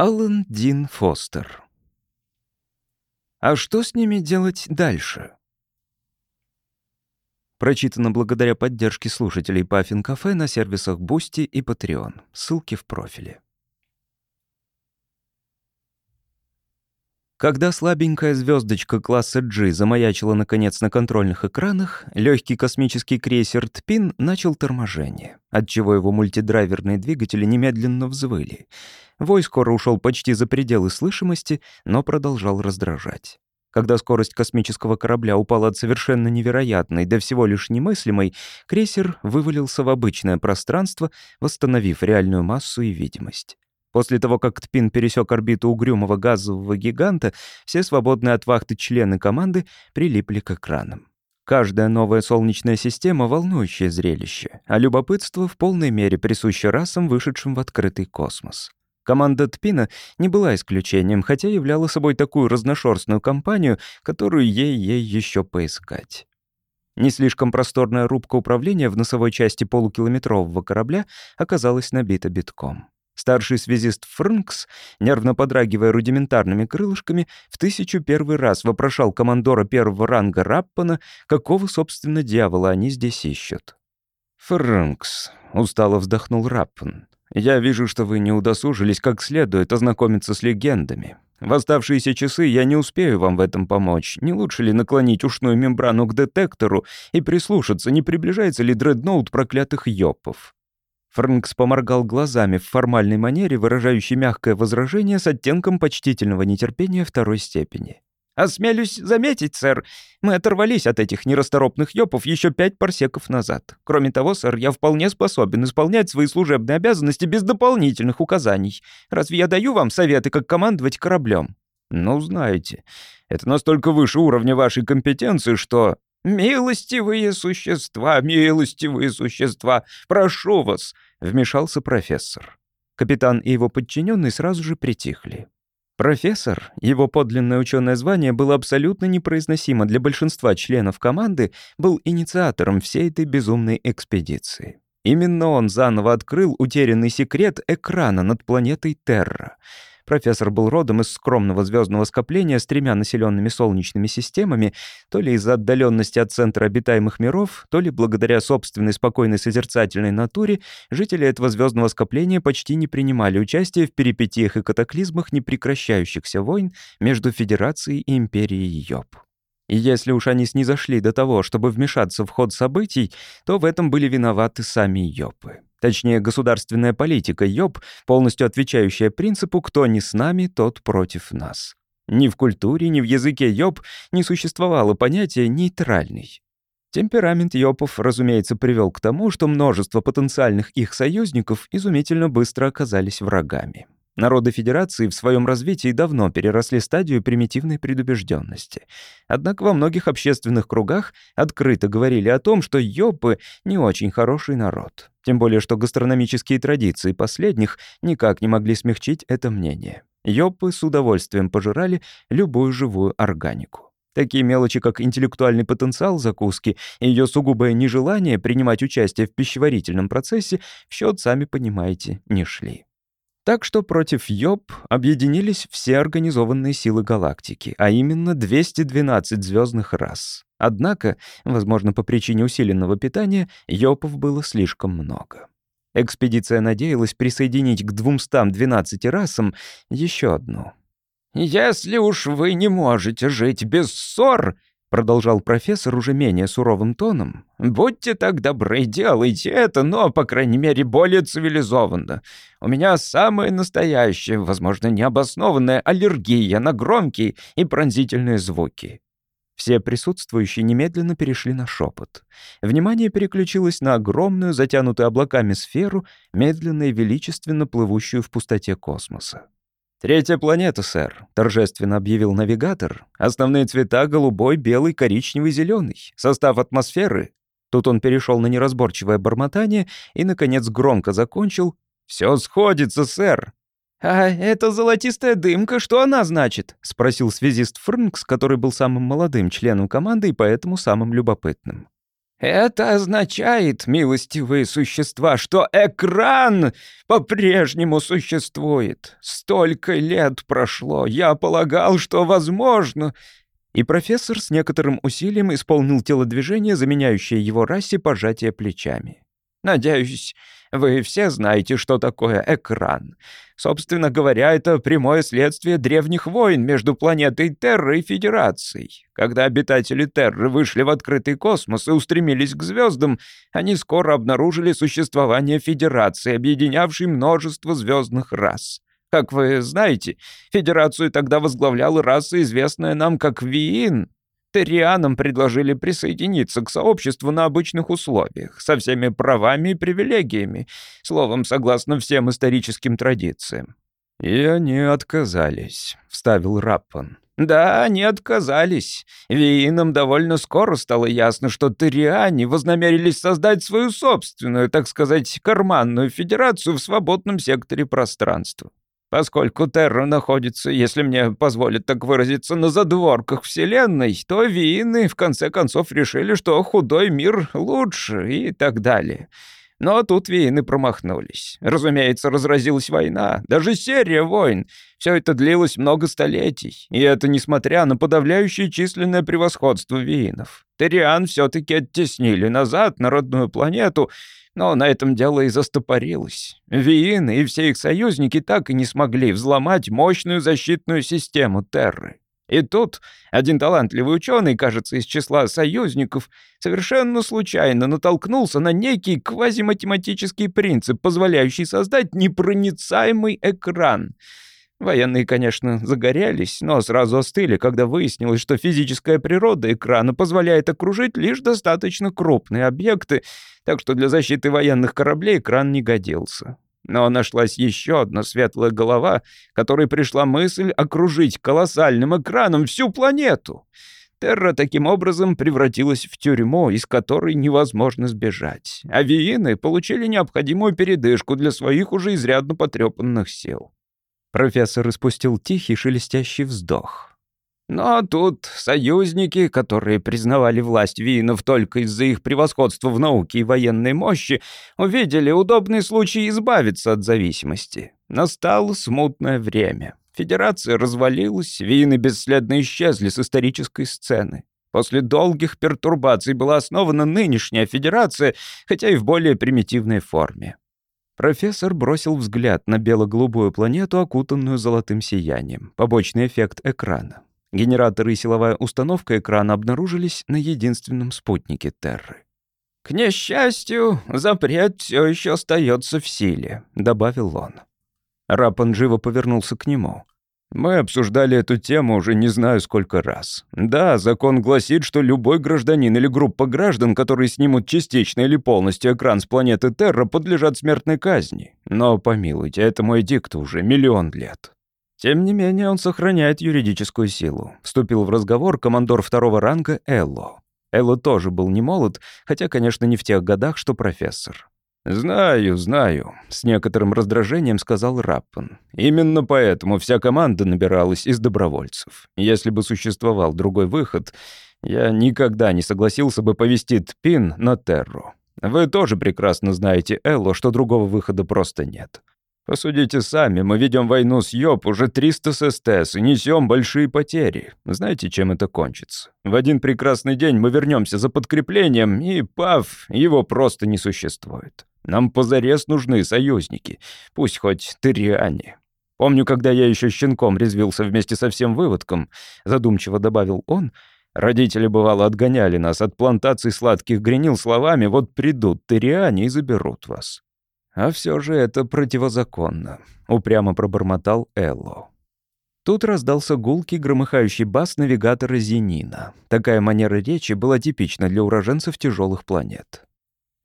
Аллан Дин Фостер. А что с ними делать дальше? Прочитано благодаря поддержке слушателей Puffin Cafe на сервисах Boosty и Patreon. Ссылки в профиле. Когда слабенькая звездочка класса G замаячила наконец на контрольных экранах, легкий космический крейсер Тпин начал торможение, отчего его мультидрайверные двигатели немедленно взвыли. Вой скоро ушел почти за пределы слышимости, но продолжал раздражать. Когда скорость космического корабля упала от совершенно невероятной до всего лишь немыслимой, крейсер вывалился в обычное пространство, восстановив реальную массу и видимость. После того, как Тпин пересек орбиту угрюмого газового гиганта, все свободные от вахты члены команды прилипли к экранам. Каждая новая солнечная система — волнующее зрелище, а любопытство в полной мере присуще расам, вышедшим в открытый космос. Команда Тпина не была исключением, хотя являла собой такую разношерстную компанию, которую ей-ей еще поискать. Не слишком просторная рубка управления в носовой части полукилометрового корабля оказалась набита битком. Старший связист Фрнкс, нервно подрагивая рудиментарными крылышками, в тысячу первый раз вопрошал командора первого ранга Раппана, какого, собственно, дьявола они здесь ищут. «Фрнкс», — устало вздохнул Раппан, — «я вижу, что вы не удосужились как следует ознакомиться с легендами. В оставшиеся часы я не успею вам в этом помочь. Не лучше ли наклонить ушную мембрану к детектору и прислушаться, не приближается ли дредноут проклятых ёпов?» Фрэнкс поморгал глазами в формальной манере, выражающей мягкое возражение с оттенком почтительного нетерпения второй степени. «Осмелюсь заметить, сэр, мы оторвались от этих нерасторопных ёпов еще пять парсеков назад. Кроме того, сэр, я вполне способен исполнять свои служебные обязанности без дополнительных указаний. Разве я даю вам советы, как командовать кораблем?» «Ну, знаете, это настолько выше уровня вашей компетенции, что...» «Милостивые существа, милостивые существа, прошу вас!» — вмешался профессор. Капитан и его подчиненные сразу же притихли. Профессор, его подлинное ученое звание было абсолютно непроизносимо для большинства членов команды, был инициатором всей этой безумной экспедиции. Именно он заново открыл утерянный секрет экрана над планетой Терра — Профессор был родом из скромного звездного скопления с тремя населенными солнечными системами, то ли из-за отдаленности от центра обитаемых миров, то ли благодаря собственной спокойной созерцательной натуре, жители этого звездного скопления почти не принимали участия в перипетиях и катаклизмах непрекращающихся войн между Федерацией и Империей Йоб. И если уж они снизошли до того, чтобы вмешаться в ход событий, то в этом были виноваты сами Йопы. Точнее, государственная политика ЙОП, полностью отвечающая принципу «кто не с нами, тот против нас». Ни в культуре, ни в языке ЙОП не существовало понятия «нейтральный». Темперамент Йопов, разумеется, привел к тому, что множество потенциальных их союзников изумительно быстро оказались врагами. Народы Федерации в своем развитии давно переросли стадию примитивной предубежденности. Однако во многих общественных кругах открыто говорили о том, что йопы — не очень хороший народ. Тем более, что гастрономические традиции последних никак не могли смягчить это мнение. Йопы с удовольствием пожирали любую живую органику. Такие мелочи, как интеллектуальный потенциал закуски и ее сугубое нежелание принимать участие в пищеварительном процессе, в счет, сами понимаете, не шли. Так что против Йоб объединились все организованные силы галактики, а именно 212 звездных рас. Однако, возможно, по причине усиленного питания, Йопов было слишком много. Экспедиция надеялась присоединить к 212 расам еще одну. «Если уж вы не можете жить без ссор», Продолжал профессор уже менее суровым тоном. «Будьте так добры, делайте это, но, по крайней мере, более цивилизованно. У меня самая настоящая, возможно, необоснованная аллергия на громкие и пронзительные звуки». Все присутствующие немедленно перешли на шепот. Внимание переключилось на огромную, затянутую облаками сферу, медленно и величественно плывущую в пустоте космоса. «Третья планета, сэр», — торжественно объявил навигатор. «Основные цвета — голубой, белый, коричневый, зеленый. Состав атмосферы...» Тут он перешел на неразборчивое бормотание и, наконец, громко закончил. «Все сходится, сэр». «А эта золотистая дымка, что она значит?» — спросил связист Фрнкс, который был самым молодым членом команды и поэтому самым любопытным. Это означает, милостивые существа, что экран по-прежнему существует. Столько лет прошло, я полагал, что возможно. И профессор с некоторым усилием исполнил телодвижение, заменяющее его расе пожатие плечами. Надеюсь, вы все знаете, что такое экран. Собственно говоря, это прямое следствие древних войн между планетой Терра и Федерацией. Когда обитатели Терры вышли в открытый космос и устремились к звездам, они скоро обнаружили существование Федерации, объединявшей множество звездных рас. Как вы знаете, Федерацию тогда возглавляла раса, известная нам как Виин, Террианам предложили присоединиться к сообществу на обычных условиях, со всеми правами и привилегиями, словом, согласно всем историческим традициям. «И они отказались», — вставил Раппан. «Да, они отказались. Виинам довольно скоро стало ясно, что Терриане вознамерились создать свою собственную, так сказать, карманную федерацию в свободном секторе пространства. Поскольку Терра находится, если мне позволят так выразиться, на задворках Вселенной, то Виины в конце концов решили, что худой мир лучше и так далее. Но тут Виины промахнулись. Разумеется, разразилась война, даже серия войн. Все это длилось много столетий, и это несмотря на подавляющее численное превосходство Виинов. Териан все-таки оттеснили назад на родную планету — но на этом дело и застопорилось. Виины и все их союзники так и не смогли взломать мощную защитную систему Терры. И тут один талантливый ученый, кажется, из числа союзников, совершенно случайно натолкнулся на некий квазиматематический принцип, позволяющий создать непроницаемый экран — Военные, конечно, загорелись, но сразу остыли, когда выяснилось, что физическая природа экрана позволяет окружить лишь достаточно крупные объекты, так что для защиты военных кораблей экран не годился. Но нашлась еще одна светлая голова, которой пришла мысль окружить колоссальным экраном всю планету. Терра таким образом превратилась в тюрьму, из которой невозможно сбежать. А Виины получили необходимую передышку для своих уже изрядно потрепанных сил. Профессор испустил тихий шелестящий вздох. Но тут союзники, которые признавали власть Винов только из-за их превосходства в науке и военной мощи, увидели удобный случай избавиться от зависимости. Настало смутное время. Федерация развалилась, Вины бесследно исчезли с исторической сцены. После долгих пертурбаций была основана нынешняя федерация, хотя и в более примитивной форме. Профессор бросил взгляд на бело-голубую планету, окутанную золотым сиянием. Побочный эффект экрана. Генераторы и силовая установка экрана обнаружились на единственном спутнике Терры. «К несчастью, запрет все еще остается в силе», — добавил он. Рапан живо повернулся к нему. Мы обсуждали эту тему уже не знаю сколько раз. Да, закон гласит, что любой гражданин или группа граждан, которые снимут частично или полностью экран с планеты Терра, подлежат смертной казни. Но, помилуйте, этому эдикту уже миллион лет. Тем не менее, он сохраняет юридическую силу. Вступил в разговор командор второго ранга Элло. Элло тоже был не молод, хотя, конечно, не в тех годах, что профессор. «Знаю, знаю», — с некоторым раздражением сказал Раппен. «Именно поэтому вся команда набиралась из добровольцев. Если бы существовал другой выход, я никогда не согласился бы повести Тпин на Терру. Вы тоже прекрасно знаете, Элло, что другого выхода просто нет. Посудите сами, мы ведем войну с Йоп уже 300 ССТС и несем большие потери. Знаете, чем это кончится? В один прекрасный день мы вернемся за подкреплением, и, пав, его просто не существует. Нам позарез нужны союзники, пусть хоть тыриане. Помню, когда я еще щенком резвился вместе со всем выводком, задумчиво добавил он, родители, бывало, отгоняли нас от плантаций сладких гренил словами «Вот придут тыриане и заберут вас». А все же это противозаконно, упрямо пробормотал Элло. Тут раздался гулкий, громыхающий бас навигатора Зенина. Такая манера речи была типична для уроженцев тяжелых планет.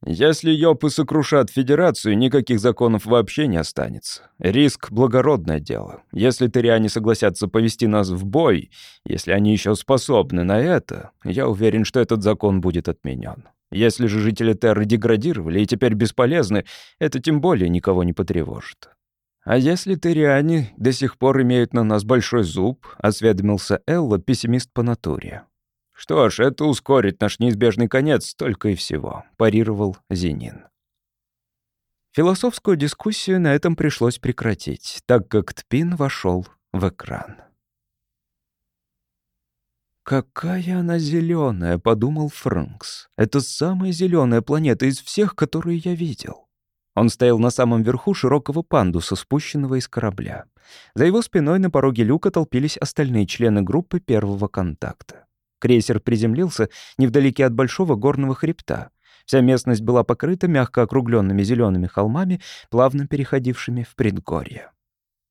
Если Йопы сокрушат Федерацию, никаких законов вообще не останется. Риск — благородное дело. Если Тыриане согласятся повести нас в бой, если они еще способны на это, я уверен, что этот закон будет отменен. Если же жители Терры деградировали и теперь бесполезны, это тем более никого не потревожит. А если Тыриане до сих пор имеют на нас большой зуб, осведомился Элла, пессимист по натуре. «Что ж, это ускорит наш неизбежный конец, только и всего», — парировал Зенин. Философскую дискуссию на этом пришлось прекратить, так как Тпин вошел в экран. «Какая она зеленая, подумал Фрэнкс. «Это самая зеленая планета из всех, которые я видел». Он стоял на самом верху широкого пандуса, спущенного из корабля. За его спиной на пороге люка толпились остальные члены группы первого контакта. Крейсер приземлился невдалеке от большого горного хребта. Вся местность была покрыта мягко округленными зелеными холмами, плавно переходившими в предгорье.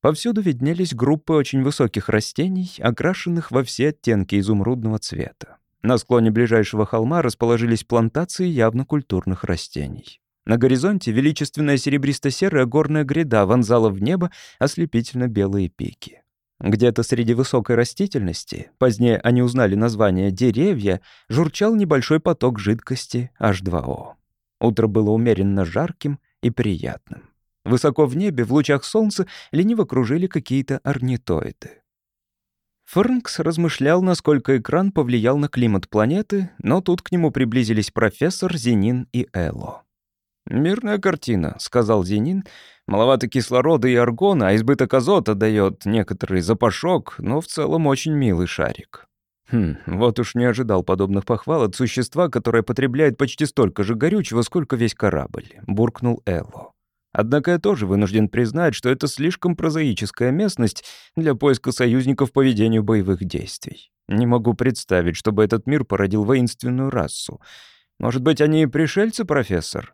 Повсюду виднелись группы очень высоких растений, окрашенных во все оттенки изумрудного цвета. На склоне ближайшего холма расположились плантации явно культурных растений. На горизонте величественная серебристо-серая горная гряда вонзала в небо ослепительно-белые пики. Где-то среди высокой растительности, позднее они узнали название «деревья», журчал небольшой поток жидкости H2O. Утро было умеренно жарким и приятным. Высоко в небе, в лучах солнца, лениво кружили какие-то орнитоиды. Фернкс размышлял, насколько экран повлиял на климат планеты, но тут к нему приблизились профессор, Зенин и Эло. «Мирная картина», — сказал Зенин. «Маловато кислорода и аргона, а избыток азота дает некоторый запашок, но в целом очень милый шарик». Хм, вот уж не ожидал подобных похвал от существа, которое потребляет почти столько же горючего, сколько весь корабль, буркнул Элло. Однако я тоже вынужден признать, что это слишком прозаическая местность для поиска союзников по ведению боевых действий. Не могу представить, чтобы этот мир породил воинственную расу. Может быть, они пришельцы, профессор?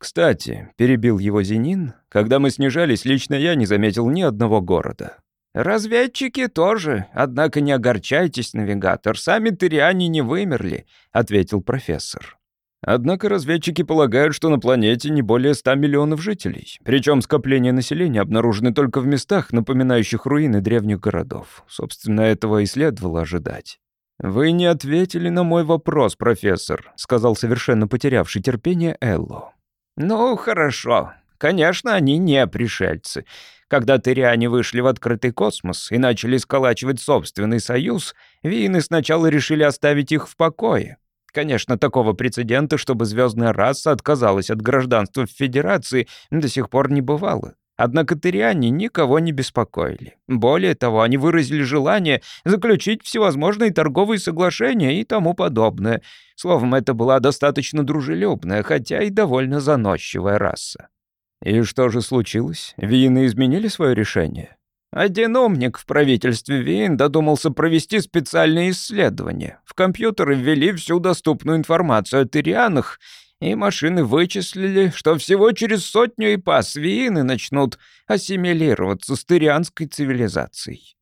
«Кстати», — перебил его Зенин, «когда мы снижались, лично я не заметил ни одного города». «Разведчики тоже, однако не огорчайтесь, навигатор, сами тыриане не вымерли», — ответил профессор. Однако разведчики полагают, что на планете не более 100 миллионов жителей. Причем скопления населения обнаружены только в местах, напоминающих руины древних городов. Собственно, этого и следовало ожидать. «Вы не ответили на мой вопрос, профессор», — сказал совершенно потерявший терпение Элло. «Ну, хорошо. Конечно, они не пришельцы. Когда тыриане вышли в открытый космос и начали сколачивать собственный союз, виины сначала решили оставить их в покое. Конечно, такого прецедента, чтобы звездная раса отказалась от гражданства в Федерации, до сих пор не бывало. Однако тыриане никого не беспокоили. Более того, они выразили желание заключить всевозможные торговые соглашения и тому подобное — Словом, это была достаточно дружелюбная, хотя и довольно заносчивая раса. И что же случилось? Виины изменили свое решение? Один умник в правительстве Виин додумался провести специальные исследования. В компьютеры ввели всю доступную информацию о тирианах, и машины вычислили, что всего через сотню ипас Виины начнут ассимилироваться с тирианской цивилизацией.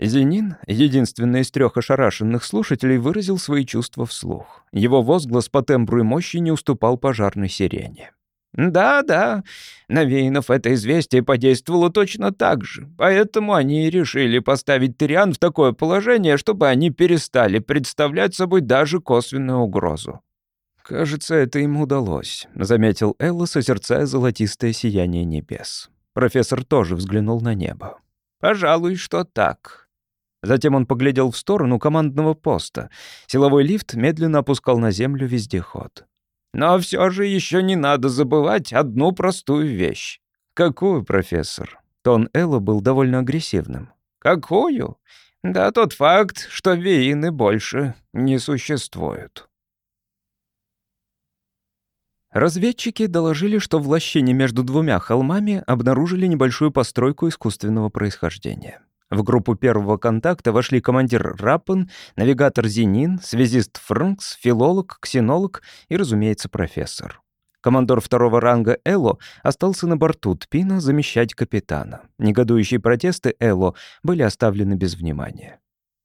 Зенин, единственный из трех ошарашенных слушателей, выразил свои чувства вслух. Его возглас по тембру и мощи не уступал пожарной сирене. «Да-да, на Вейнов это известие подействовало точно так же, поэтому они и решили поставить Тириан в такое положение, чтобы они перестали представлять собой даже косвенную угрозу». «Кажется, это им удалось», — заметил Элла, созерцая золотистое сияние небес. Профессор тоже взглянул на небо. «Пожалуй, что так. Затем он поглядел в сторону командного поста. Силовой лифт медленно опускал на землю вездеход. «Но все же еще не надо забывать одну простую вещь». «Какую, профессор?» Тон Элла был довольно агрессивным. «Какую? Да тот факт, что веины больше не существуют». Разведчики доложили, что в лощине между двумя холмами обнаружили небольшую постройку искусственного происхождения. В группу первого контакта вошли командир Раппен, навигатор Зенин, связист Фрнкс, филолог, ксенолог и, разумеется, профессор. Командор второго ранга Эло остался на борту Тпина замещать капитана. Негодующие протесты Эло были оставлены без внимания.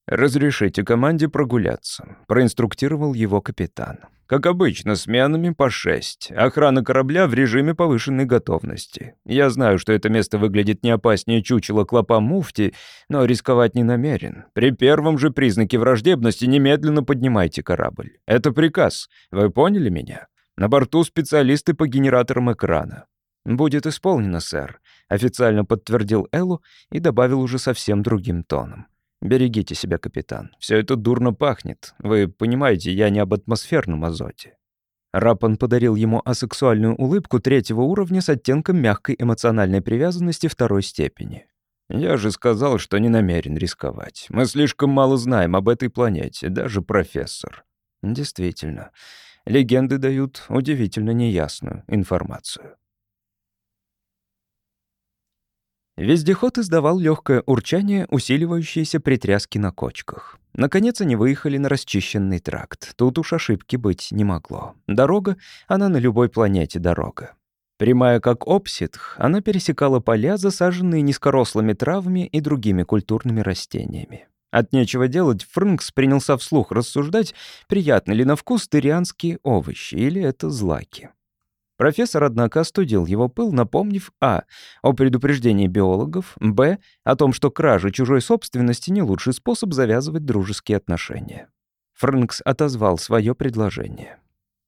«Разрешите команде прогуляться», — проинструктировал его капитан. «Как обычно, сменами по шесть. Охрана корабля в режиме повышенной готовности. Я знаю, что это место выглядит не опаснее чучела клопа муфти, но рисковать не намерен. При первом же признаке враждебности немедленно поднимайте корабль. Это приказ. Вы поняли меня? На борту специалисты по генераторам экрана». «Будет исполнено, сэр», — официально подтвердил Эллу и добавил уже совсем другим тоном. Берегите себя, капитан. Все это дурно пахнет. Вы понимаете, я не об атмосферном азоте. Рапан подарил ему асексуальную улыбку третьего уровня с оттенком мягкой эмоциональной привязанности второй степени. «Я же сказал, что не намерен рисковать. Мы слишком мало знаем об этой планете, даже профессор». «Действительно, легенды дают удивительно неясную информацию». Вездеход издавал легкое урчание, усиливающееся при тряске на кочках. Наконец они выехали на расчищенный тракт. Тут уж ошибки быть не могло. Дорога, она на любой планете дорога. Прямая как обсидх, она пересекала поля, засаженные низкорослыми травами и другими культурными растениями. От нечего делать, Фрэнкс принялся вслух рассуждать, приятны ли на вкус тырианские овощи или это злаки. Профессор, однако, остудил его пыл, напомнив а. о предупреждении биологов, б. о том, что кража чужой собственности не лучший способ завязывать дружеские отношения. Фрэнкс отозвал свое предложение.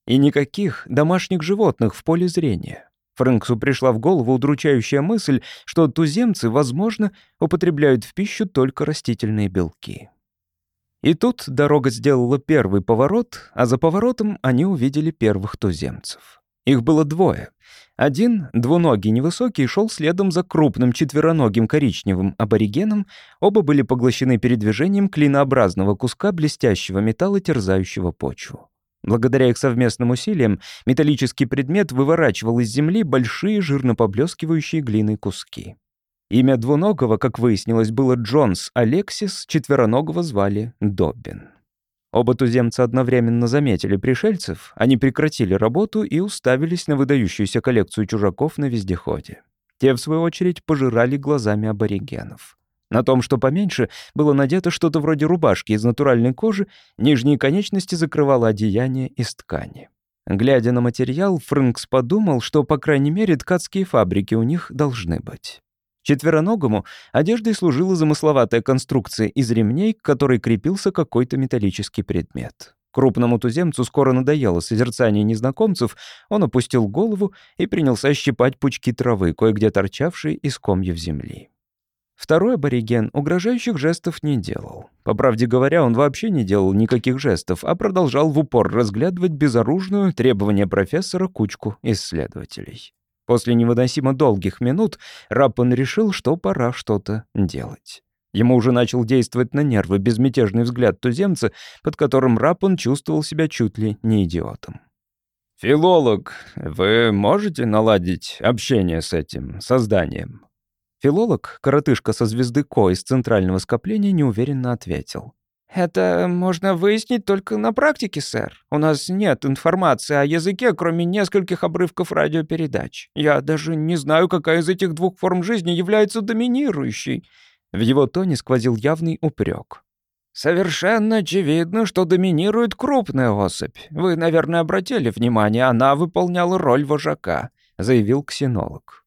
И никаких домашних животных в поле зрения. Фрэнксу пришла в голову удручающая мысль, что туземцы, возможно, употребляют в пищу только растительные белки. И тут дорога сделала первый поворот, а за поворотом они увидели первых туземцев. Их было двое. Один, двуногий невысокий, шел следом за крупным четвероногим коричневым аборигеном. Оба были поглощены передвижением клинообразного куска блестящего металла, терзающего почву. Благодаря их совместным усилиям металлический предмет выворачивал из земли большие жирно поблескивающие глиной куски. Имя двуногого, как выяснилось, было Джонс Алексис, четвероногого звали Доббин. Оба туземца одновременно заметили пришельцев, они прекратили работу и уставились на выдающуюся коллекцию чужаков на вездеходе. Те, в свою очередь, пожирали глазами аборигенов. На том, что поменьше, было надето что-то вроде рубашки из натуральной кожи, нижние конечности закрывало одеяние из ткани. Глядя на материал, Фрэнкс подумал, что, по крайней мере, ткацкие фабрики у них должны быть. Четвероногому одеждой служила замысловатая конструкция из ремней, к которой крепился какой-то металлический предмет. Крупному туземцу скоро надоело созерцание незнакомцев, он опустил голову и принялся щипать пучки травы, кое-где торчавшие из комьев земли. Второй абориген угрожающих жестов не делал. По правде говоря, он вообще не делал никаких жестов, а продолжал в упор разглядывать безоружную требование профессора кучку исследователей. После невыносимо долгих минут Раппен решил, что пора что-то делать. Ему уже начал действовать на нервы безмятежный взгляд туземца, под которым Раппен чувствовал себя чуть ли не идиотом. «Филолог, вы можете наладить общение с этим созданием?» Филолог, коротышка со звезды Ко из центрального скопления, неуверенно ответил. «Это можно выяснить только на практике, сэр. У нас нет информации о языке, кроме нескольких обрывков радиопередач. Я даже не знаю, какая из этих двух форм жизни является доминирующей». В его тоне сквозил явный упрек. «Совершенно очевидно, что доминирует крупная особь. Вы, наверное, обратили внимание, она выполняла роль вожака», — заявил ксенолог.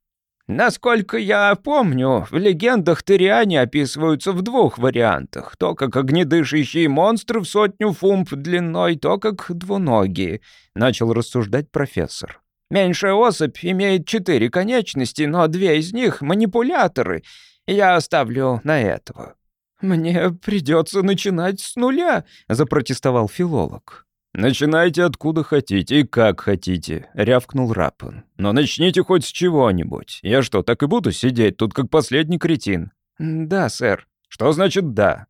Насколько я помню, в легендах Тыриане описываются в двух вариантах. То как огнедышащие монстры в сотню фумб длиной, то как двуногие, — начал рассуждать профессор. Меньшая особь имеет четыре конечности, но две из них — манипуляторы. Я оставлю на этого. «Мне придется начинать с нуля», — запротестовал филолог. «Начинайте откуда хотите и как хотите», — рявкнул Раппен. «Но начните хоть с чего-нибудь. Я что, так и буду сидеть тут, как последний кретин?» «Да, сэр». «Что значит «да»?»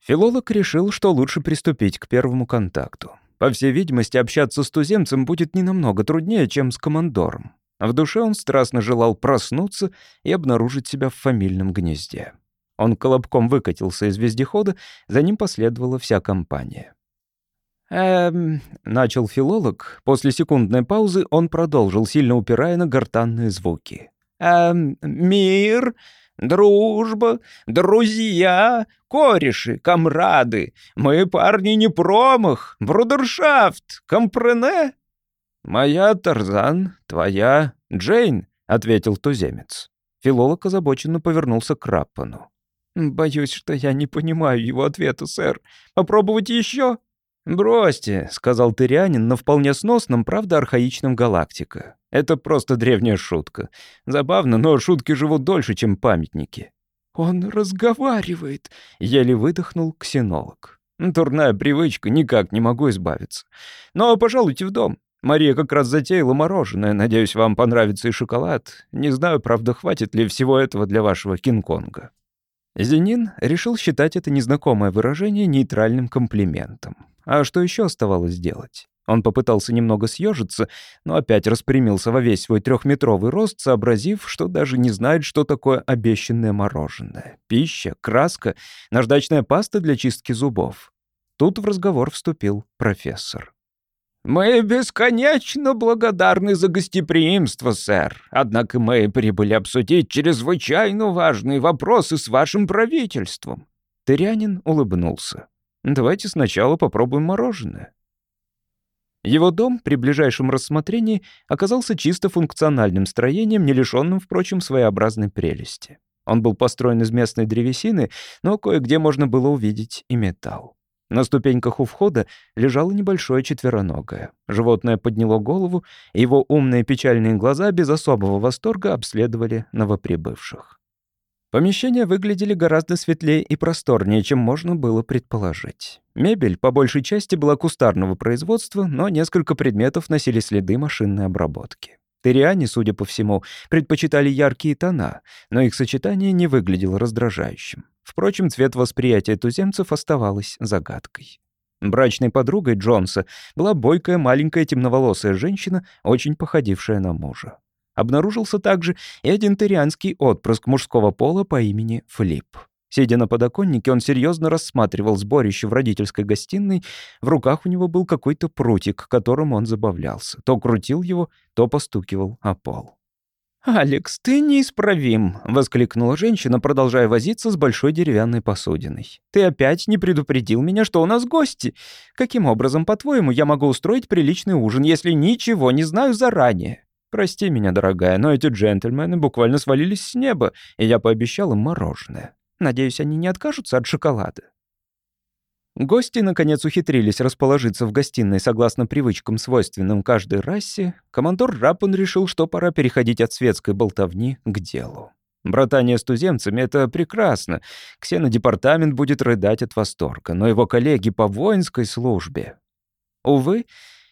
Филолог решил, что лучше приступить к первому контакту. По всей видимости, общаться с туземцем будет не намного труднее, чем с командором. В душе он страстно желал проснуться и обнаружить себя в фамильном гнезде. Он колобком выкатился из вездехода, за ним последовала вся компания. «Эм...» — начал филолог. После секундной паузы он продолжил, сильно упирая на гортанные звуки. «Эм... Мир, дружба, друзья, кореши, комрады. Мы, парни, не промах, брудершафт, компрене?» «Моя Тарзан, твоя Джейн», — ответил туземец. Филолог озабоченно повернулся к Раппану. «Боюсь, что я не понимаю его ответа, сэр. Попробовать еще?» «Бросьте», — сказал тырянин на вполне сносном, правда, архаичном галактика. «Это просто древняя шутка. Забавно, но шутки живут дольше, чем памятники». «Он разговаривает», — еле выдохнул ксенолог. «Турная привычка, никак не могу избавиться. Но пожалуйте в дом. Мария как раз затеяла мороженое. Надеюсь, вам понравится и шоколад. Не знаю, правда, хватит ли всего этого для вашего Кинг-Конга». Зенин решил считать это незнакомое выражение нейтральным комплиментом. А что еще оставалось делать? Он попытался немного съежиться, но опять распрямился во весь свой трехметровый рост, сообразив, что даже не знает, что такое обещанное мороженое. Пища, краска, наждачная паста для чистки зубов. Тут в разговор вступил профессор. «Мы бесконечно благодарны за гостеприимство, сэр. Однако мы прибыли обсудить чрезвычайно важные вопросы с вашим правительством». Тырянин улыбнулся. «Давайте сначала попробуем мороженое». Его дом при ближайшем рассмотрении оказался чисто функциональным строением, не лишенным, впрочем, своеобразной прелести. Он был построен из местной древесины, но кое-где можно было увидеть и металл. На ступеньках у входа лежало небольшое четвероногое. Животное подняло голову, и его умные печальные глаза без особого восторга обследовали новоприбывших. Помещения выглядели гораздо светлее и просторнее, чем можно было предположить. Мебель по большей части была кустарного производства, но несколько предметов носили следы машинной обработки. Териане, судя по всему, предпочитали яркие тона, но их сочетание не выглядело раздражающим. Впрочем, цвет восприятия туземцев оставалось загадкой. Брачной подругой Джонса была бойкая маленькая темноволосая женщина, очень походившая на мужа обнаружился также и один тырианский отпрыск мужского пола по имени Флип. Сидя на подоконнике, он серьезно рассматривал сборище в родительской гостиной. В руках у него был какой-то прутик, которым он забавлялся. То крутил его, то постукивал о пол. «Алекс, ты неисправим!» — воскликнула женщина, продолжая возиться с большой деревянной посудиной. «Ты опять не предупредил меня, что у нас гости. Каким образом, по-твоему, я могу устроить приличный ужин, если ничего не знаю заранее?» Прости меня, дорогая, но эти джентльмены буквально свалились с неба, и я пообещал им мороженое. Надеюсь, они не откажутся от шоколада. Гости, наконец, ухитрились расположиться в гостиной согласно привычкам, свойственным каждой расе. Командор Раппен решил, что пора переходить от светской болтовни к делу. Братание с туземцами — это прекрасно. Ксенодепартамент будет рыдать от восторга, но его коллеги по воинской службе... Увы,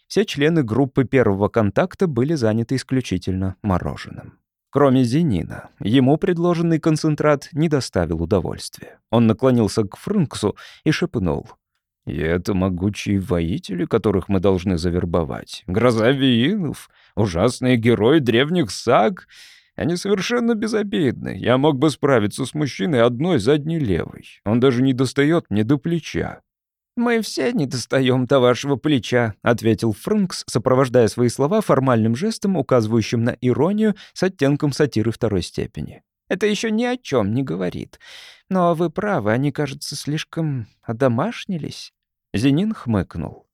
все члены группы первого контакта были заняты исключительно мороженым. Кроме Зенина, ему предложенный концентрат не доставил удовольствия. Он наклонился к Фрынксу и шепнул. «И это могучие воители, которых мы должны завербовать. Гроза Виинов, ужасные герои древних саг. Они совершенно безобидны. Я мог бы справиться с мужчиной одной задней левой. Он даже не достает мне до плеча. «Мы все не достаем до вашего плеча», — ответил Фрэнкс, сопровождая свои слова формальным жестом, указывающим на иронию с оттенком сатиры второй степени. «Это еще ни о чем не говорит. Но вы правы, они, кажется, слишком одомашнились». Зенин хмыкнул.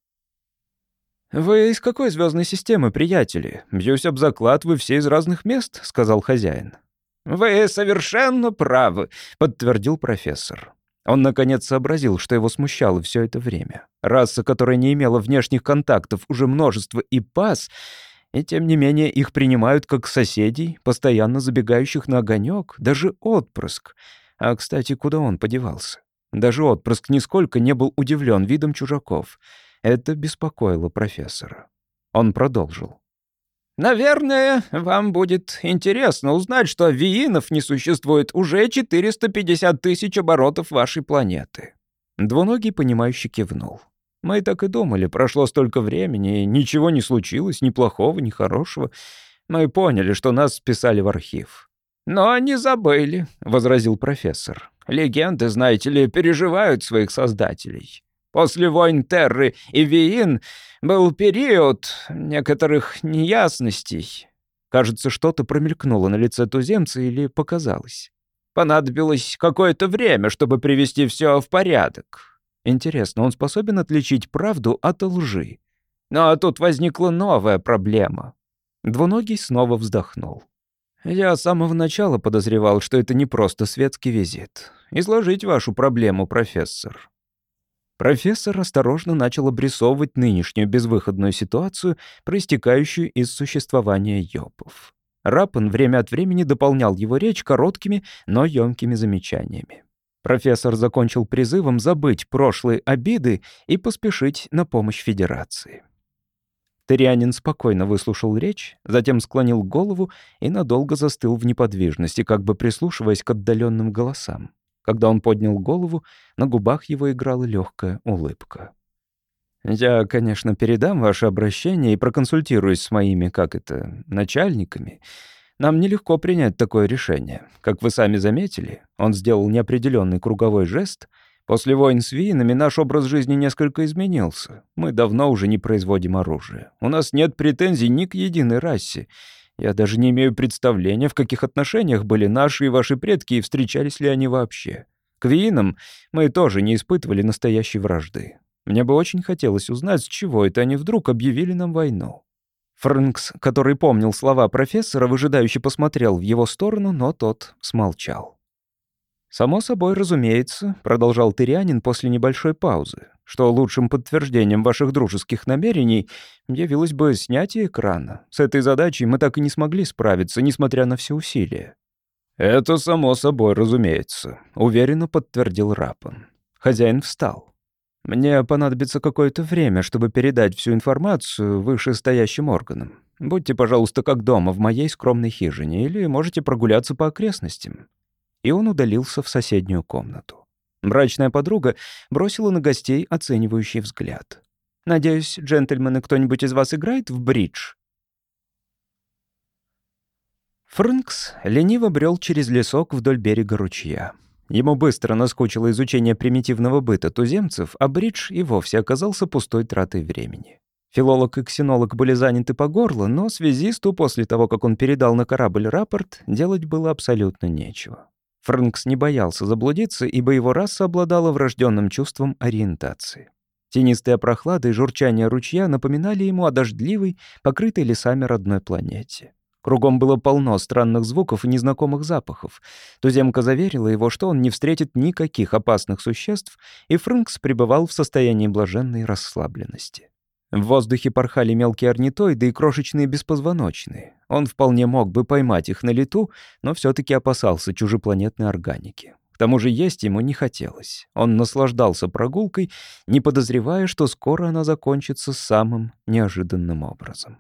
«Вы из какой звездной системы, приятели? Бьюсь об заклад, вы все из разных мест», — сказал хозяин. «Вы совершенно правы», — подтвердил профессор. Он, наконец, сообразил, что его смущало все это время. Раса, которая не имела внешних контактов, уже множество и пас, и тем не менее их принимают как соседей, постоянно забегающих на огонек, даже отпрыск. А, кстати, куда он подевался? Даже отпрыск нисколько не был удивлен видом чужаков. Это беспокоило профессора. Он продолжил. Наверное, вам будет интересно узнать, что виинов не существует уже 450 тысяч оборотов вашей планеты». Двуногий, понимающе кивнул. «Мы так и думали, прошло столько времени, и ничего не случилось, ни плохого, ни хорошего. Мы поняли, что нас списали в архив». «Но не забыли», — возразил профессор. «Легенды, знаете ли, переживают своих создателей. После войн Терры и Виин был период некоторых неясностей. Кажется, что-то промелькнуло на лице туземца или показалось. Понадобилось какое-то время, чтобы привести все в порядок. Интересно, он способен отличить правду от лжи? Но тут возникла новая проблема. Двуногий снова вздохнул. «Я с самого начала подозревал, что это не просто светский визит. Изложить вашу проблему, профессор. Профессор осторожно начал обрисовывать нынешнюю безвыходную ситуацию, проистекающую из существования йопов. Раппен время от времени дополнял его речь короткими, но ёмкими замечаниями. Профессор закончил призывом забыть прошлые обиды и поспешить на помощь Федерации. Тырианин спокойно выслушал речь, затем склонил голову и надолго застыл в неподвижности, как бы прислушиваясь к отдаленным голосам. Когда он поднял голову, на губах его играла легкая улыбка. «Я, конечно, передам ваше обращение и проконсультируюсь с моими, как это, начальниками. Нам нелегко принять такое решение. Как вы сами заметили, он сделал неопределенный круговой жест — После войн с Винами наш образ жизни несколько изменился. Мы давно уже не производим оружие. У нас нет претензий ни к единой расе. Я даже не имею представления, в каких отношениях были наши и ваши предки и встречались ли они вообще. К Виинам мы тоже не испытывали настоящей вражды. Мне бы очень хотелось узнать, с чего это они вдруг объявили нам войну. Фрэнкс, который помнил слова профессора, выжидающе посмотрел в его сторону, но тот смолчал. «Само собой, разумеется», — продолжал Тырянин после небольшой паузы, «что лучшим подтверждением ваших дружеских намерений явилось бы снятие экрана. С этой задачей мы так и не смогли справиться, несмотря на все усилия». «Это само собой, разумеется», — уверенно подтвердил Рапан. Хозяин встал. «Мне понадобится какое-то время, чтобы передать всю информацию вышестоящим органам. Будьте, пожалуйста, как дома в моей скромной хижине, или можете прогуляться по окрестностям и он удалился в соседнюю комнату. Мрачная подруга бросила на гостей оценивающий взгляд. «Надеюсь, джентльмены, кто-нибудь из вас играет в бридж?» Фрэнкс лениво брел через лесок вдоль берега ручья. Ему быстро наскучило изучение примитивного быта туземцев, а бридж и вовсе оказался пустой тратой времени. Филолог и ксенолог были заняты по горло, но связисту после того, как он передал на корабль рапорт, делать было абсолютно нечего. Фрэнкс не боялся заблудиться, ибо его раса обладала врожденным чувством ориентации. Тенистая прохлада и журчание ручья напоминали ему о дождливой, покрытой лесами родной планете. Кругом было полно странных звуков и незнакомых запахов. Туземка заверила его, что он не встретит никаких опасных существ, и Фрэнкс пребывал в состоянии блаженной расслабленности. В воздухе порхали мелкие орнитоиды и крошечные беспозвоночные. Он вполне мог бы поймать их на лету, но все таки опасался чужепланетной органики. К тому же есть ему не хотелось. Он наслаждался прогулкой, не подозревая, что скоро она закончится самым неожиданным образом.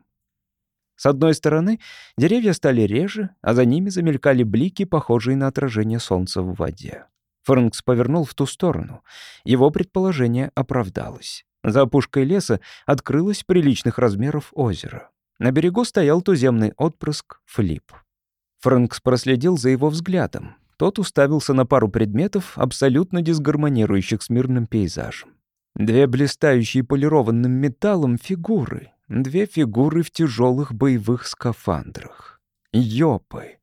С одной стороны, деревья стали реже, а за ними замелькали блики, похожие на отражение солнца в воде. Фрэнкс повернул в ту сторону. Его предположение оправдалось. За опушкой леса открылось приличных размеров озеро. На берегу стоял туземный отпрыск Флип. Фрэнкс проследил за его взглядом. Тот уставился на пару предметов, абсолютно дисгармонирующих с мирным пейзажем. Две блистающие полированным металлом фигуры. Две фигуры в тяжелых боевых скафандрах. Йопы.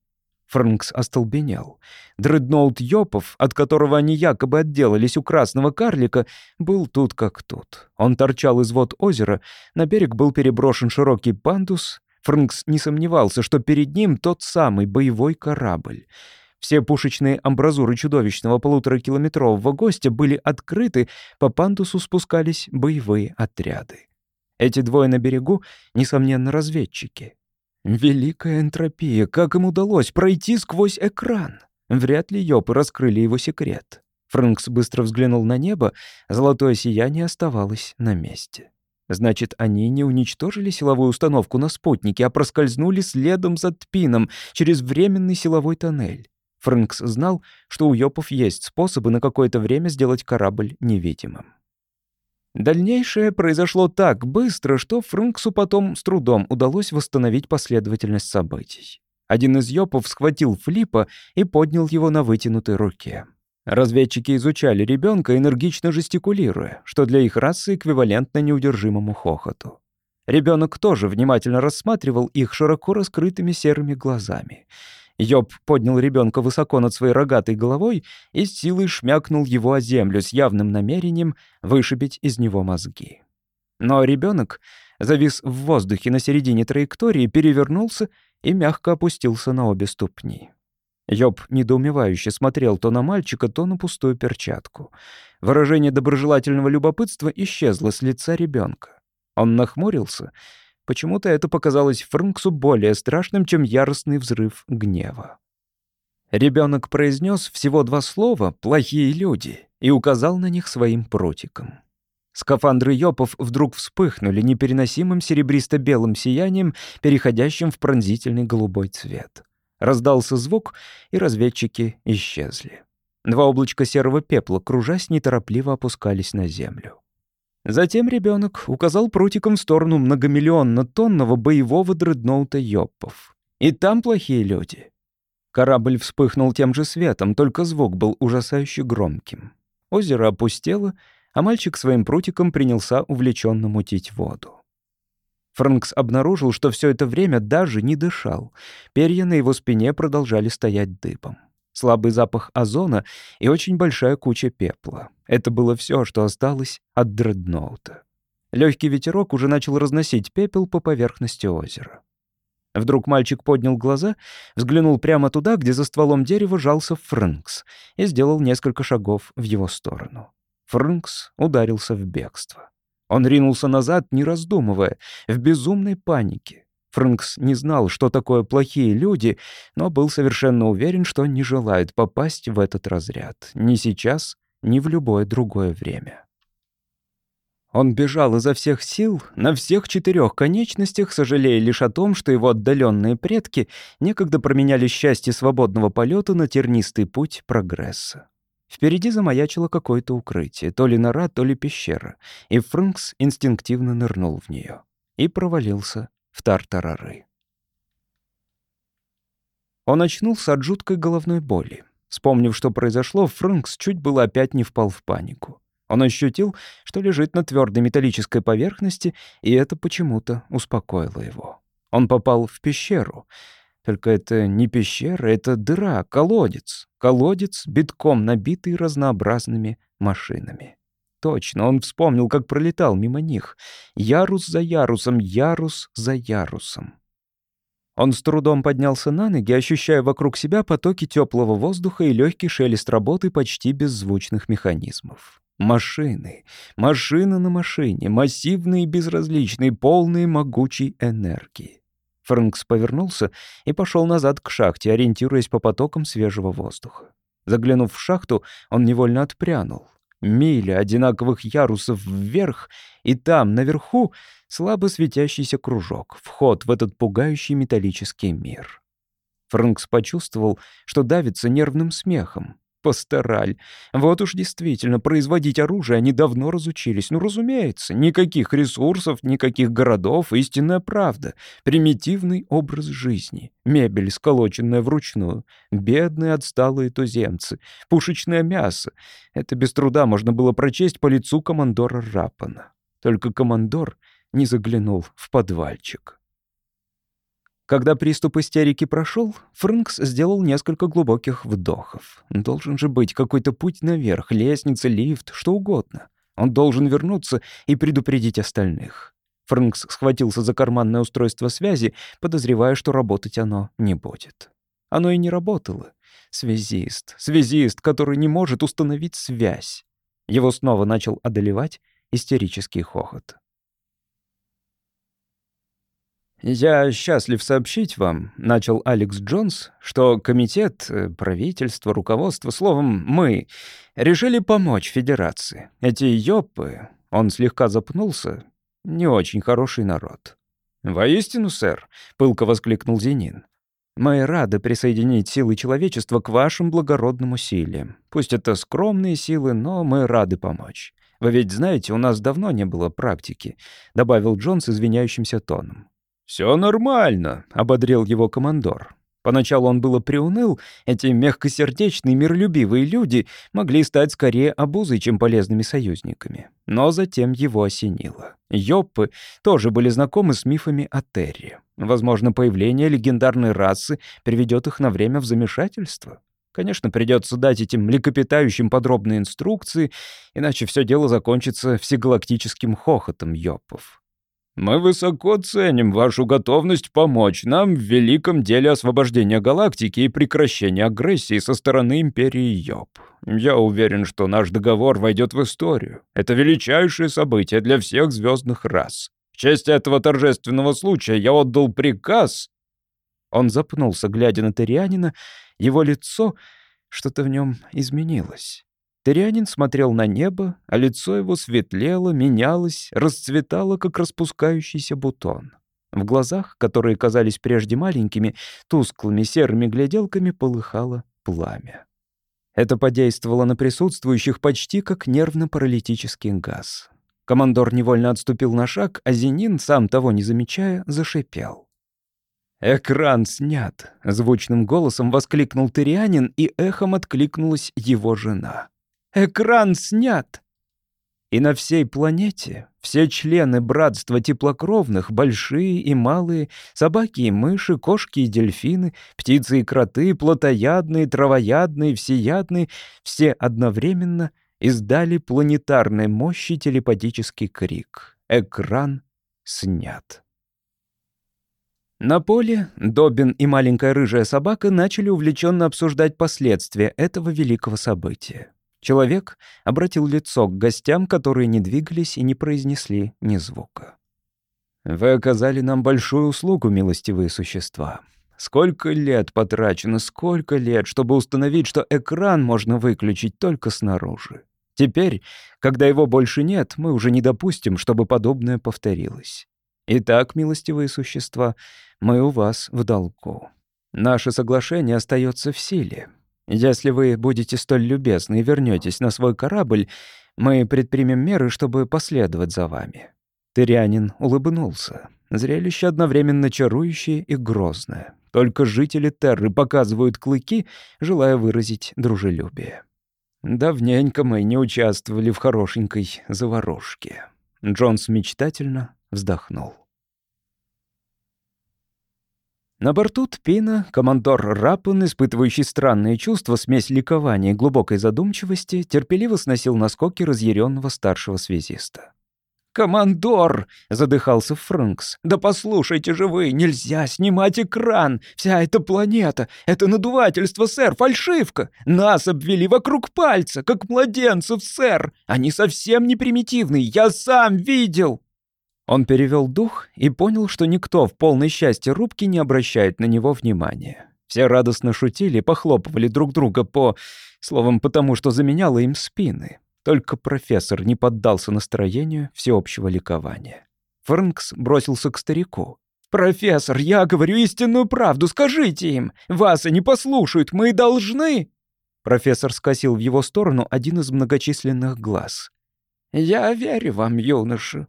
Фрэнкс остолбенел. Дредноут Йопов, от которого они якобы отделались у красного карлика, был тут как тут. Он торчал из вод озера, на берег был переброшен широкий пандус. Фрэнкс не сомневался, что перед ним тот самый боевой корабль. Все пушечные амбразуры чудовищного полуторакилометрового гостя были открыты, по пандусу спускались боевые отряды. Эти двое на берегу, несомненно, разведчики. Великая энтропия, как им удалось пройти сквозь экран? Вряд ли Йопы раскрыли его секрет. Фрэнкс быстро взглянул на небо, золотое сияние оставалось на месте. Значит, они не уничтожили силовую установку на спутнике, а проскользнули следом за Тпином через временный силовой тоннель. Фрэнкс знал, что у Йопов есть способы на какое-то время сделать корабль невидимым. Дальнейшее произошло так быстро, что Фрэнксу потом с трудом удалось восстановить последовательность событий. Один из йопов схватил Флипа и поднял его на вытянутой руке. Разведчики изучали ребенка, энергично жестикулируя, что для их расы эквивалентно неудержимому хохоту. Ребенок тоже внимательно рассматривал их широко раскрытыми серыми глазами — Йоб поднял ребенка высоко над своей рогатой головой и с силой шмякнул его о землю с явным намерением вышибить из него мозги. Но ребенок завис в воздухе на середине траектории, перевернулся и мягко опустился на обе ступни. Йоб недоумевающе смотрел то на мальчика, то на пустую перчатку. Выражение доброжелательного любопытства исчезло с лица ребенка. Он нахмурился, Почему-то это показалось Фрэнксу более страшным, чем яростный взрыв гнева. Ребенок произнес всего два слова «плохие люди» и указал на них своим прутиком. Скафандры Йопов вдруг вспыхнули непереносимым серебристо-белым сиянием, переходящим в пронзительный голубой цвет. Раздался звук, и разведчики исчезли. Два облачка серого пепла, кружась, неторопливо опускались на землю. Затем ребенок указал прутиком в сторону многомиллионно-тонного боевого дредноута Йоппов. И там плохие люди. Корабль вспыхнул тем же светом, только звук был ужасающе громким. Озеро опустело, а мальчик своим прутиком принялся увлеченно мутить воду. Фрэнкс обнаружил, что все это время даже не дышал. Перья на его спине продолжали стоять дыбом. Слабый запах озона и очень большая куча пепла. Это было все, что осталось от дредноута. Легкий ветерок уже начал разносить пепел по поверхности озера. Вдруг мальчик поднял глаза, взглянул прямо туда, где за стволом дерева жался Фрэнкс, и сделал несколько шагов в его сторону. Фрэнкс ударился в бегство. Он ринулся назад, не раздумывая, в безумной панике. Фрэнкс не знал, что такое плохие люди, но был совершенно уверен, что не желает попасть в этот разряд. Ни сейчас, ни в любое другое время. Он бежал изо всех сил, на всех четырех конечностях, сожалея лишь о том, что его отдаленные предки некогда променяли счастье свободного полета на тернистый путь прогресса. Впереди замаячило какое-то укрытие, то ли нора, то ли пещера, и Фрэнкс инстинктивно нырнул в нее и провалился в тартарары. Он очнулся от жуткой головной боли. Вспомнив, что произошло, Фрэнкс чуть было опять не впал в панику. Он ощутил, что лежит на твердой металлической поверхности, и это почему-то успокоило его. Он попал в пещеру. Только это не пещера, это дыра, колодец. Колодец, битком набитый разнообразными машинами. Точно, он вспомнил, как пролетал мимо них. Ярус за ярусом, ярус за ярусом. Он с трудом поднялся на ноги, ощущая вокруг себя потоки теплого воздуха и легкий шелест работы почти беззвучных механизмов. Машины, машины на машине, массивные безразличные, полные могучей энергии. Фрэнкс повернулся и пошел назад к шахте, ориентируясь по потокам свежего воздуха. Заглянув в шахту, он невольно отпрянул миля одинаковых ярусов вверх, и там, наверху, слабо светящийся кружок, вход в этот пугающий металлический мир. Фрэнкс почувствовал, что давится нервным смехом. Пастораль. Вот уж действительно, производить оружие они давно разучились. Ну, разумеется, никаких ресурсов, никаких городов, истинная правда. Примитивный образ жизни. Мебель, сколоченная вручную. Бедные отсталые туземцы. Пушечное мясо. Это без труда можно было прочесть по лицу командора Рапана. Только командор не заглянул в подвальчик. Когда приступ истерики прошел, Фрэнкс сделал несколько глубоких вдохов. Должен же быть какой-то путь наверх, лестница, лифт, что угодно. Он должен вернуться и предупредить остальных. Фрэнкс схватился за карманное устройство связи, подозревая, что работать оно не будет. Оно и не работало. Связист, связист, который не может установить связь. Его снова начал одолевать истерический хохот. «Я счастлив сообщить вам», — начал Алекс Джонс, «что комитет, э, правительство, руководство, словом, мы, решили помочь Федерации. Эти ёпы...» — он слегка запнулся. «Не очень хороший народ». «Воистину, сэр», — пылко воскликнул Зенин. «Мы рады присоединить силы человечества к вашим благородным усилиям. Пусть это скромные силы, но мы рады помочь. Вы ведь знаете, у нас давно не было практики», — добавил Джонс извиняющимся тоном. «Все нормально», — ободрил его командор. Поначалу он было приуныл, эти мягкосердечные, миролюбивые люди могли стать скорее обузой, чем полезными союзниками. Но затем его осенило. Йоппы тоже были знакомы с мифами о Терре. Возможно, появление легендарной расы приведет их на время в замешательство. Конечно, придется дать этим млекопитающим подробные инструкции, иначе все дело закончится всегалактическим хохотом йоппов. Мы высоко ценим вашу готовность помочь нам в великом деле освобождения галактики и прекращения агрессии со стороны Империи Йоп. Я уверен, что наш договор войдет в историю. Это величайшее событие для всех звездных рас. честь этого торжественного случая я отдал приказ...» Он запнулся, глядя на Торианина. Его лицо, что-то в нем изменилось. Торианин смотрел на небо, а лицо его светлело, менялось, расцветало, как распускающийся бутон. В глазах, которые казались прежде маленькими, тусклыми серыми гляделками, полыхало пламя. Это подействовало на присутствующих почти как нервно-паралитический газ. Командор невольно отступил на шаг, а Зенин, сам того не замечая, зашипел. «Экран снят!» — звучным голосом воскликнул Тырианин, и эхом откликнулась его жена. «Экран снят!» И на всей планете все члены братства теплокровных, большие и малые, собаки и мыши, кошки и дельфины, птицы и кроты, плотоядные, травоядные, всеядные, все одновременно издали планетарной мощи телепатический крик. Экран снят. На поле Добин и маленькая рыжая собака начали увлеченно обсуждать последствия этого великого события. Человек обратил лицо к гостям, которые не двигались и не произнесли ни звука. «Вы оказали нам большую услугу, милостивые существа. Сколько лет потрачено, сколько лет, чтобы установить, что экран можно выключить только снаружи. Теперь, когда его больше нет, мы уже не допустим, чтобы подобное повторилось. Итак, милостивые существа, мы у вас в долгу. Наше соглашение остается в силе. Если вы будете столь любезны и вернетесь на свой корабль, мы предпримем меры, чтобы последовать за вами». Тырянин улыбнулся. Зрелище одновременно чарующее и грозное. Только жители Терры показывают клыки, желая выразить дружелюбие. Давненько мы не участвовали в хорошенькой заварушке. Джонс мечтательно вздохнул. На борту Тпина командор Раппен, испытывающий странные чувства, смесь ликования и глубокой задумчивости, терпеливо сносил наскоки разъяренного старшего связиста. «Командор!» — задыхался Фрэнкс. «Да послушайте же вы, нельзя снимать экран! Вся эта планета — это надувательство, сэр, фальшивка! Нас обвели вокруг пальца, как младенцев, сэр! Они совсем не примитивные, я сам видел!» Он перевел дух и понял, что никто в полной счастье рубки не обращает на него внимания. Все радостно шутили, похлопывали друг друга по... Словом, потому что заменяло им спины. Только профессор не поддался настроению всеобщего ликования. Фрэнкс бросился к старику. «Профессор, я говорю истинную правду, скажите им! Вас они послушают, мы должны!» Профессор скосил в его сторону один из многочисленных глаз. «Я верю вам, юноша.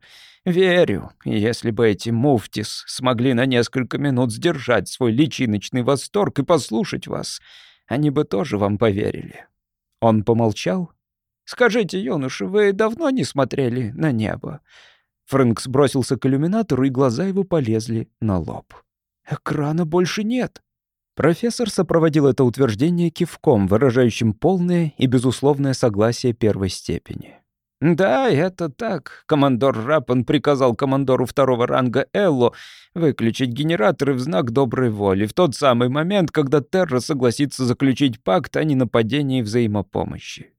Верю, если бы эти муфтис смогли на несколько минут сдержать свой личиночный восторг и послушать вас, они бы тоже вам поверили». Он помолчал. «Скажите, юноша, вы давно не смотрели на небо?» Фрэнкс бросился к иллюминатору, и глаза его полезли на лоб. «Экрана больше нет». Профессор сопроводил это утверждение кивком, выражающим полное и безусловное согласие первой степени. «Да, это так. Командор Раппен приказал командору второго ранга Элло выключить генераторы в знак доброй воли в тот самый момент, когда Терра согласится заключить пакт о ненападении и взаимопомощи».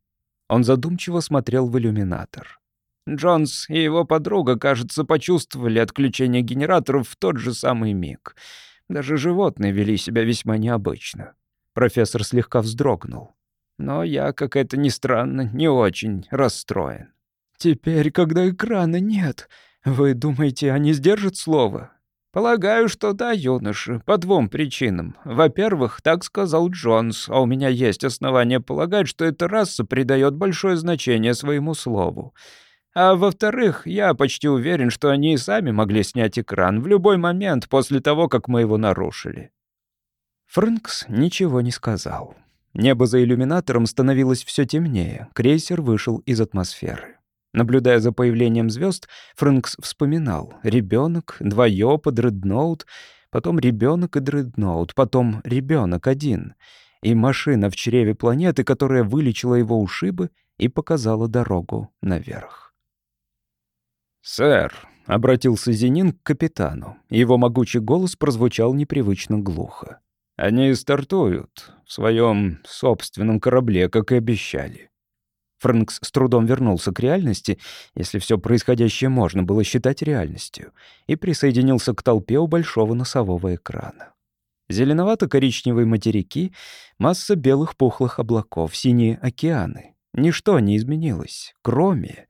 Он задумчиво смотрел в иллюминатор. Джонс и его подруга, кажется, почувствовали отключение генераторов в тот же самый миг. Даже животные вели себя весьма необычно. Профессор слегка вздрогнул. Но я, как это ни странно, не очень расстроен. Теперь, когда экрана нет, вы думаете, они сдержат слово? Полагаю, что да, юноша, по двум причинам. Во-первых, так сказал Джонс, а у меня есть основания полагать, что эта раса придает большое значение своему слову. А во-вторых, я почти уверен, что они и сами могли снять экран в любой момент после того, как мы его нарушили. Фрэнкс ничего не сказал. Небо за иллюминатором становилось все темнее, крейсер вышел из атмосферы. Наблюдая за появлением звезд, Фрэнкс вспоминал. Ребенок, двоёпод, дредноут, потом ребенок и дредноут, потом ребенок один. И машина в чреве планеты, которая вылечила его ушибы и показала дорогу наверх. «Сэр», — обратился Зенин к капитану. Его могучий голос прозвучал непривычно глухо. «Они стартуют в своем собственном корабле, как и обещали». Фрэнкс с трудом вернулся к реальности, если все происходящее можно было считать реальностью, и присоединился к толпе у большого носового экрана. Зеленовато-коричневые материки, масса белых пухлых облаков, синие океаны. Ничто не изменилось, кроме...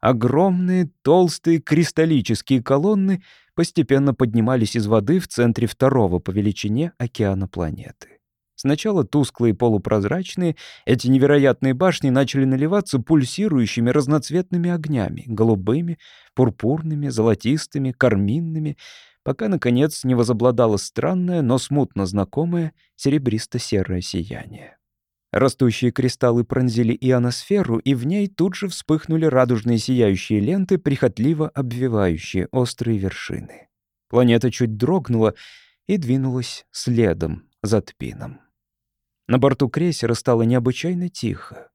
Огромные, толстые, кристаллические колонны постепенно поднимались из воды в центре второго по величине океана планеты. Сначала тусклые полупрозрачные, эти невероятные башни начали наливаться пульсирующими разноцветными огнями, голубыми, пурпурными, золотистыми, карминными, пока, наконец, не возобладало странное, но смутно знакомое серебристо-серое сияние. Растущие кристаллы пронзили ионосферу, и в ней тут же вспыхнули радужные сияющие ленты, прихотливо обвивающие острые вершины. Планета чуть дрогнула и двинулась следом за Тпином. На борту крейсера стало необычайно тихо.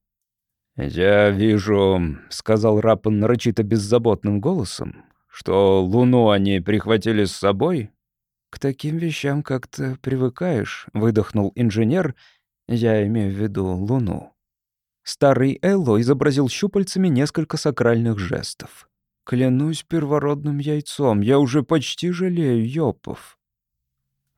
«Я вижу», — сказал Раппен нарочито беззаботным голосом, «что Луну они прихватили с собой». «К таким вещам как-то привыкаешь», — выдохнул инженер, я имею в виду Луну. Старый Элло изобразил щупальцами несколько сакральных жестов. «Клянусь первородным яйцом, я уже почти жалею Йопов».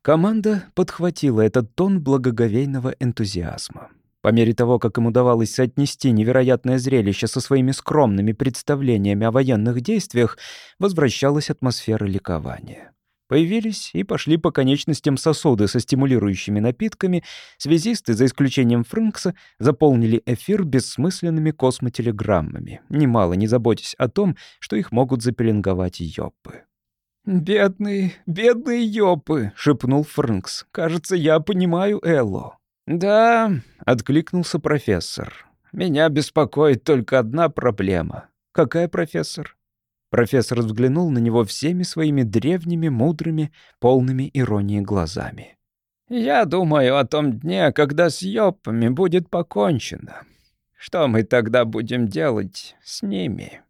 Команда подхватила этот тон благоговейного энтузиазма. По мере того, как им удавалось соотнести невероятное зрелище со своими скромными представлениями о военных действиях, возвращалась атмосфера ликования. Появились и пошли по конечностям сосуды со стимулирующими напитками, связисты, за исключением Фрэнкса, заполнили эфир бессмысленными космотелеграммами, немало не заботясь о том, что их могут запеленговать йопы. «Бедные, бедные ёпы!» — шепнул Фрэнкс. «Кажется, я понимаю Элло». «Да», — откликнулся профессор. «Меня беспокоит только одна проблема». «Какая, профессор?» Профессор взглянул на него всеми своими древними, мудрыми, полными иронии глазами. «Я думаю о том дне, когда с ёпами будет покончено. Что мы тогда будем делать с ними?»